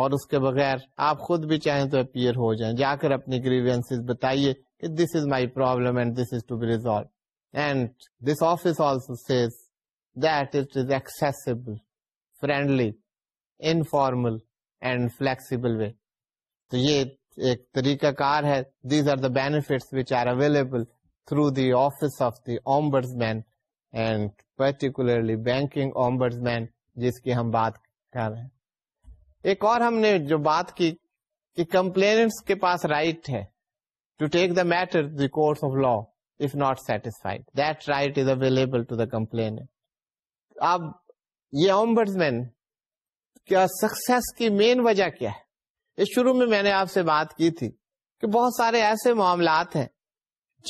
[SPEAKER 1] اور اس کے بغیر آپ خود بھی چاہیں تو اپیئر ہو جائیں جا کر اپنی گریوینس بتائیے کہ this is my problem and and this this is to be resolve office also says that it is accessible friendly informal and flexible way تو یہ ایک طریقہ کار ہے these are the benefits which are available through the office of the ombudsman and particularly banking ombudsman جس کی ہم بات کر رہے ہیں ایک اور ہم نے جو بات کی کہ کمپلینٹس کے پاس رائٹ ہے to take the matter the course of law if not satisfied that right is available to the complainant اب یہ آمبرز مین کیا سکسیس کی مین وجہ کیا ہے اس شروع میں میں نے آپ سے بات کی تھی کہ بہت سارے ایسے معاملات ہیں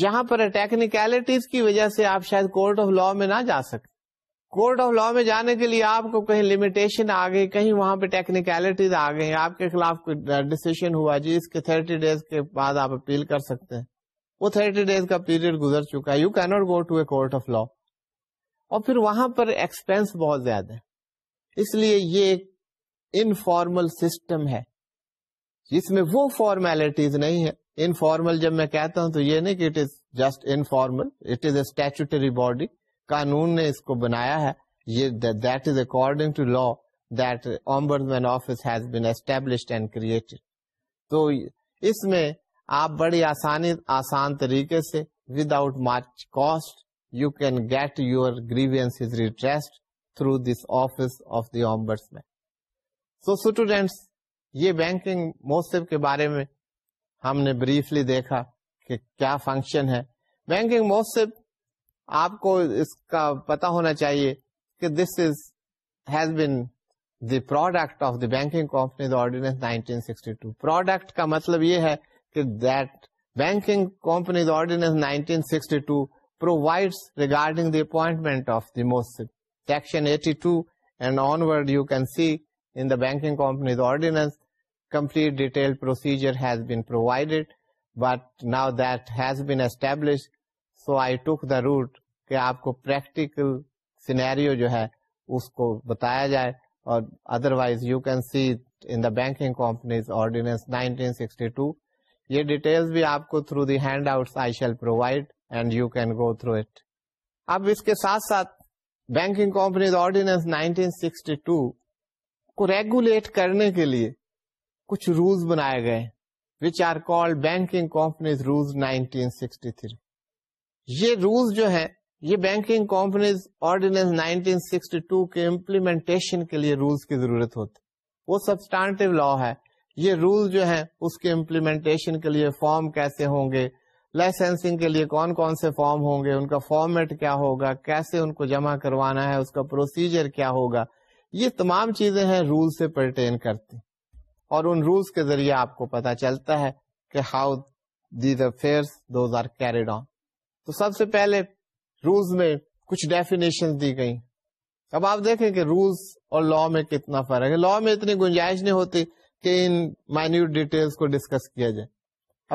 [SPEAKER 1] جہاں پر ٹیکنیکلٹیز کی وجہ سے آپ شاید کورٹ آف لا میں نہ جا سکے کورٹ آف لا میں جانے کے لیے آپ کو کہیں لمیٹیشن آ گئی کہیں وہاں پہ ٹیکنیکلٹیز آ گئی آپ کے خلاف کوئی ڈسیشن ہوا جی اس کے تھرٹی ڈیز کے بعد آپ اپیل کر سکتے ہیں وہ تھرٹی ڈیز کا پیریڈ گزر چکا ہے you can not go to a court of law اور پھر وہاں پر ایکسپینس بہت زیادہ ہے اس لیے یہ ایک انفارمل سسٹم ہے جس میں وہ فارمیلٹیز نہیں ہے انفارمل جب میں کہتا ہوں تو یہ نہیں کہ it is just informal it is a statutory body قانون نے اس کو بنایا ہے یہ that that is according to law ombudsman office has been established and created تو اس میں آپ بڑی آسانی آسان طریقے سے without much cost you can get your grievance redressed through this office of the ombudsman so students یہ بینکنگ موسم کے بارے میں ہم نے بریفلی دیکھا کہ کیا فنکشن ہے بینکنگ موسم آپ کو اس کا پتا ہونا چاہیے کہ this is has been the product of the banking company ordinance 1962 product کا مطلب یہ ہے کہ that banking company ordinance 1962 provides regarding the appointment of the most section 82 to and onward you can see in the banking company ordinance complete detail procedure has been provided but now that has been established so I took the route کہ آپ کو practical scenario جو ہے اس کو بتایا جائے اور otherwise you can see in the banking companies ordinance nineteen sixty detail بھی آپ کو through the handouts I shall provide and you can go through it اب اس کے ساتھ ساتھ banking companies ordinance nineteen sixty two کو ریگولیٹ کرنے کے لیے کچھ رولس بنائے گئے which are called banking companies rules nineteen sixty three یہ رولز جو ہے یہ بینکنگ کمپنیز آرڈیننس 1962 کے امپلیمنٹیشن کے لیے رولز کی ضرورت ہوتی وہ سبسٹانٹیو لا ہے یہ رول جو ہے اس کے امپلیمنٹیشن کے لیے فارم کیسے ہوں گے لائسنسنگ کے لیے کون کون سے فارم ہوں گے ان کا فارمیٹ کیا ہوگا کیسے ان کو جمع کروانا ہے اس کا پروسیجر کیا ہوگا یہ تمام چیزیں ہیں رول سے پرٹین کرتی اور ان رولز کے ذریعے آپ کو پتا چلتا ہے کہ how these affairs those are carried on تو سب سے پہلے رولز میں کچھ ڈیفینیشن دی گئی اب آپ دیکھیں کہ رولز اور لا میں کتنا فرق ہے لا میں اتنی گنجائش نہیں ہوتی کہ ان مائنیوٹ ڈیٹیلز کو ڈسکس کیا جائے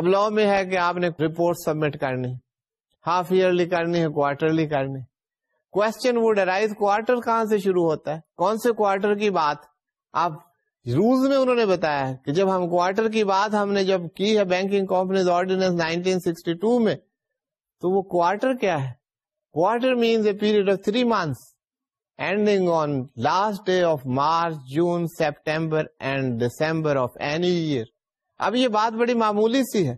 [SPEAKER 1] اب لا میں ہے کہ آپ نے رپورٹ سبمٹ کرنی ہاف ایئرلی کرنی ہے کوارٹرلی کرنی کوشچن کوائز کوارٹر کہاں سے شروع ہوتا ہے کون سے کوارٹر کی بات آپ رولز میں انہوں نے بتایا کہ جب ہم کوارٹر کی بات ہم نے جب کی ہے بینکنگ کمپنیز آرڈینس 1962 میں تو وہ کوارٹر کیا ہے quarter means a period of three months ending on last day of March June September and December of any year اب یہ بات بڑی معمولی سی ہے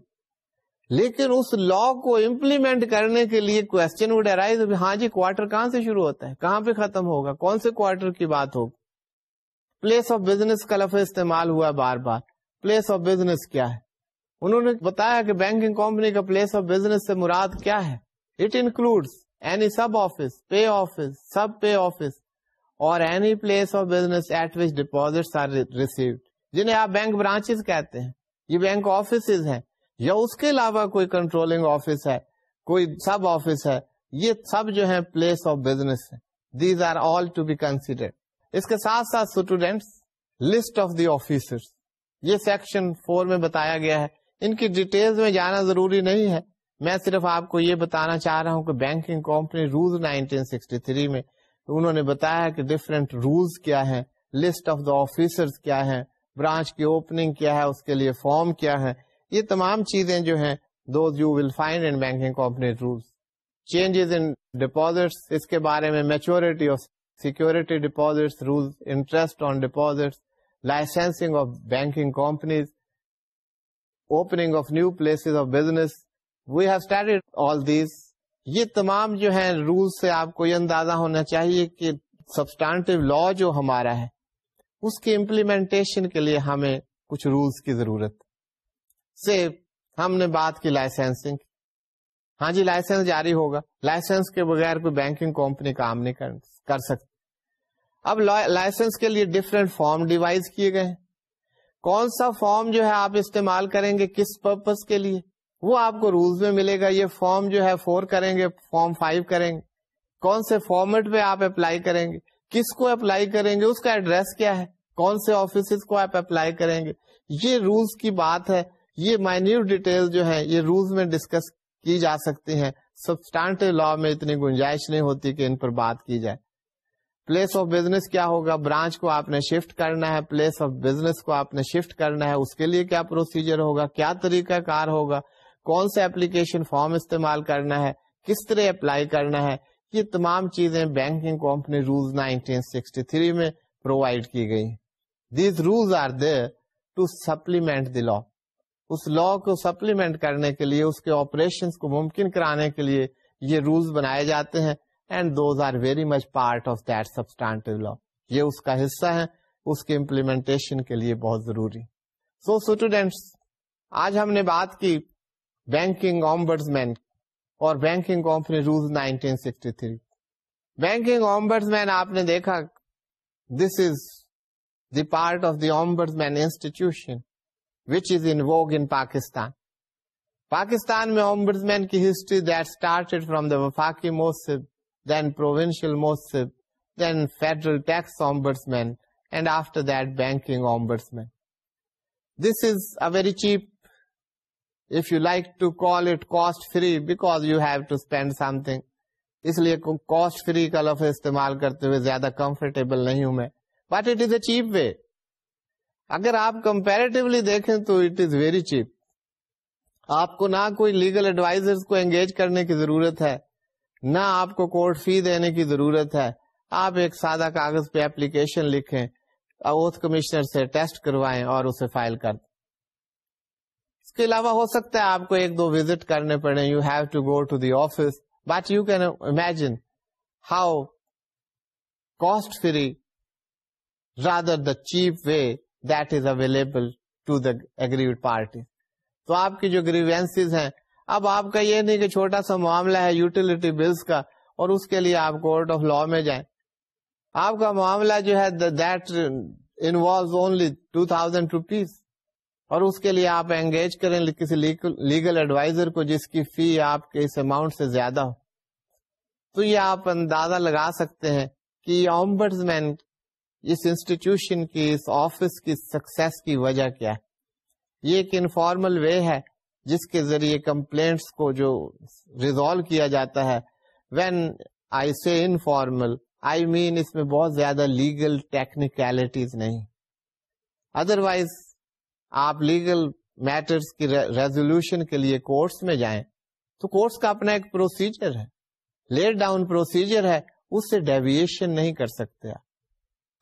[SPEAKER 1] لیکن اس لا کو امپلیمنٹ کرنے کے لیے کوشچن وڈ ارائیز ہاں جی کوارٹر کہاں سے شروع ہوتا ہے کہاں پہ ختم ہوگا کون سے کوارٹر کی بات ہوگی پلیس آف بزنس کا لفظ استعمال ہوا بار بار پلیس آف بزنس کیا ہے انہوں نے بتایا کہ بینکنگ کمپنی کا پلیس آف بزنس سے مراد کیا ہے it any any sub sub office office office pay pay اور place of business at which are received جنہیں آپ بینک برانچز کہتے ہیں یہ بینک آفیسز ہیں یا اس کے علاوہ کوئی کنٹرولنگ آفس ہے کوئی سب آفس ہے یہ سب جو ہے پلیس آف بزنس ہے these are all to be considered اس کے ساتھ ساتھ students list of the officer یہ سیکشن فور میں بتایا گیا ہے ان کی ڈیٹیلز میں جانا ضروری نہیں ہے میں صرف آپ کو یہ بتانا چاہ رہا ہوں کہ بینکنگ کمپنی رولز 1963 میں انہوں نے بتایا کہ ڈفرینٹ رولس کیا ہیں لسٹ آف دا آفیسر کیا ہیں برانچ کی اوپننگ کیا ہے اس کے لیے فارم کیا ہے یہ تمام چیزیں جو ہیں those you will find in banking company rules changes in deposits اس کے بارے میں maturity of security deposits rules interest on deposits licensing of banking companies opening of new place of business have started all these یہ تمام جو ہے rules سے آپ کو یہ اندازہ ہونا چاہیے کہ سبسٹانٹیو لا جو ہمارا ہے اس کے امپلیمنٹیشن کے لیے ہمیں کچھ رولس کی ضرورت سے ہم نے بات کی لائسنسنگ ہاں جی لائسنس جاری ہوگا لائسنس کے بغیر کوئی بینکنگ کمپنی کام نہیں کر سکتی اب لائسنس کے لیے ڈفرینٹ فارم ڈیوائز کیے گئے ہیں کون سا فارم جو ہے آپ استعمال کریں گے کس پرپز کے لیے وہ آپ کو رولز میں ملے گا یہ فارم جو ہے فور کریں گے فارم فائیو کریں گے کون سے فارمیٹ پہ آپ اپلائی کریں گے کس کو اپلائی کریں گے اس کا ایڈریس کیا ہے کون سے آفیسز کو آپ اپلائی کریں گے یہ رولز کی بات ہے یہ مائنیو ڈیٹیل جو ہے یہ رولز میں ڈسکس کی جا سکتی ہیں سبسٹانٹ لا میں اتنی گنجائش نہیں ہوتی کہ ان پر بات کی جائے پلیس آف بزنس کیا ہوگا برانچ کو آپ نے شفٹ کرنا ہے پلیس آف بزنس کو آپ نے شفٹ کرنا ہے اس کے لیے کیا پروسیجر ہوگا کیا طریقہ کار ہوگا کون سا اپلیکیشن فارم استعمال کرنا ہے کس طرح اپلائی کرنا ہے یہ تمام چیزیں بینکنگ کمپنی رولس 1963 میں پرووائڈ کی گئی these rules are to supplement the law law اس کو سپلیمنٹ کرنے کے لیے اس کے آپریشن کو ممکن کرانے کے لیے یہ رولس بنائے جاتے ہیں and those are very much part of that اس کے امپلیمنٹیشن کے لیے بہت ضروری سو so, اسٹوڈینٹس آج ہم نے بات کی بینکنگ آمبرز مین اور banking company rules sixty three banking ombudsman آپ نے دیکھا this is the part of the ombudsman institution which is in vogue in Pakistan Pakistan میں آمبرز مین کی history that started from the وفاقی موسٹ then provincial موس federal tax tax and after that banking banking this is is very cheap if you like to call it it free free you have to spend something اس لیے cost free کا لفظ استعمال کرتے ہوئے زیادہ comfortable نہیں ہوں میں but it is a cheap way اگر آپ کمپیرٹیولی دیکھیں تو اٹ از ویری چیپ آپ کو نہ کوئی لیگل ایڈوائزر کو انگیج کرنے کی ضرورت ہے نہ آپ کو کورٹ فی دینے کی ضرورت ہے آپ ایک سادہ کاغذ پہ اپلیکیشن لکھیں اوتھ کمشنر سے ٹیسٹ کروائیں اور اسے فائل کر دیں اس کے علاوہ ہو سکتا ہے آپ کو ایک دو وزٹ کرنے پڑے you have to go to the office but you can imagine how cost free rather the cheap way that is available to the aggrieved party تو آپ کی جو گریوینسیز ہیں اب آپ کا یہ نہیں کہ چھوٹا سا معاملہ ہے یوٹیلیٹی بلس کا اور اس کے لیے آپ کورٹ آف لا میں جائیں آپ کا معاملہ جو ہے that involve only two thousand rupees اور اس کے لیے آپ انگیج کریں کسی لیگل ایڈوائزر کو جس کی فی آپ کے اس اماؤنٹ سے زیادہ ہو تو یہ آپ اندازہ لگا سکتے ہیں کہ یہ آمبرز مین اس انسٹیٹیوشن کی اس آفس کی سکسیس کی وجہ کیا ہے یہ ایک انفارمل وے ہے جس کے ذریعے کمپلینٹس کو جو ریزالو کیا جاتا ہے وین آئی سی انفارمل آئی مین اس میں بہت زیادہ لیگل ٹیکنیکلٹیز نہیں ادروائز آپ لیگل میٹرس کی ریزولوشن کے لیے کورس میں جائیں تو کورس کا اپنا ایک پروسیجر ہے لیٹ ڈاؤن پروسیجر ہے اس سے ڈیویشن نہیں کر سکتے آپ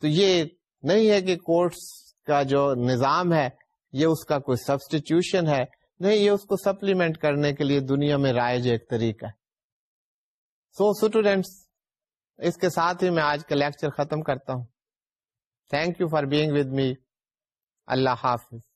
[SPEAKER 1] تو یہ نہیں ہے کہ کورٹس کا جو نظام ہے یہ اس کا کوئی سبسٹیچیوشن ہے نہیں یہ اس کو سپلیمنٹ کرنے کے لیے دنیا میں رائے طریقہ ہے سو so, اسٹوڈینٹس اس کے ساتھ ہی میں آج کا لیکچر ختم کرتا ہوں thank you for being with me اللہ حافظ